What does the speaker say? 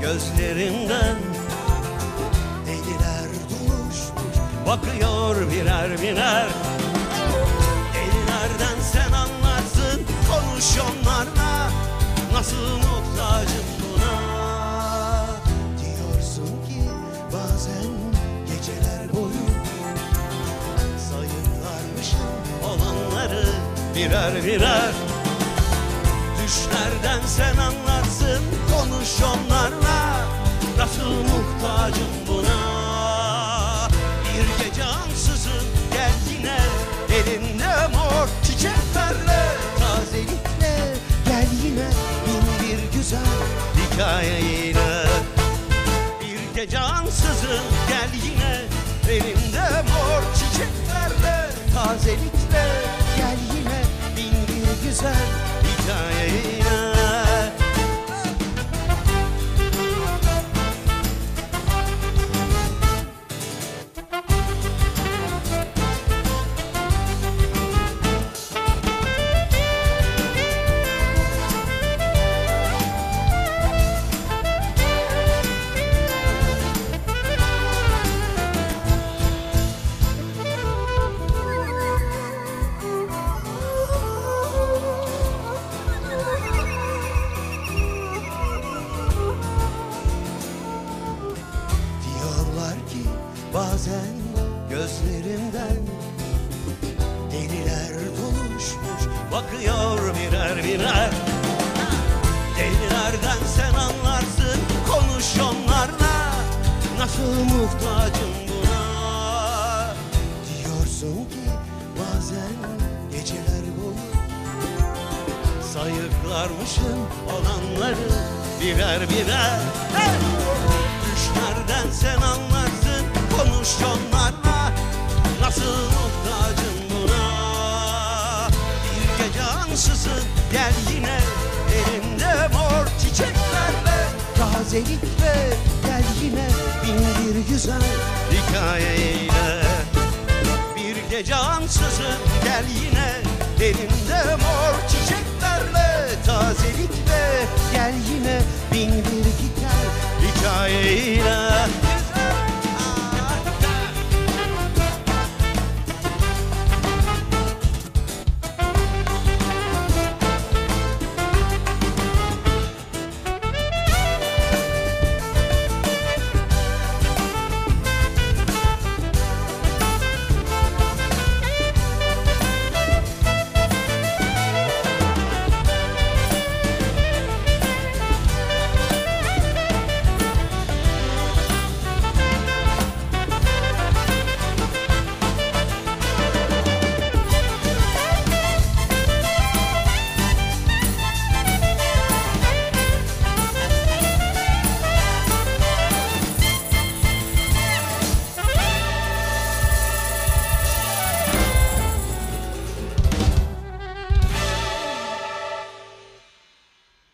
gözlerinden Deliler doluşmuş bakıyor birer birer. Delilerden sen anlarsın konuş onlarla Nasıl muhtacım buna. Diyorsun ki bazen geceler boyu Sayıklarmışım olanları birer birer Düşlerden sen anlarsın konuş onlarla. Nasıl muhtacım buna? Bir gece ansızın gel yine. Elinde mor çiçeklerle Tazelikle gel yine. Bin bir güzel hikayeyle. Bir gece ansızın bazen gözlerimden Deliler doluşmuş bakıyor birer birer. Delilerden sen anlarsın konuş onlarla Nasıl muhtacım buna? Diyorsun ki bazen geceler boyu Sayıklarmışım olanları birer birer. Hey! Ansızın gel yine Elinde mor çiçeklerle Tazelikle gel yine. Bin bir güzel hikayeyle bir gece ansızın gel yine. Elimde mor çiçeklerle Tazelikle gel yine. Bin bir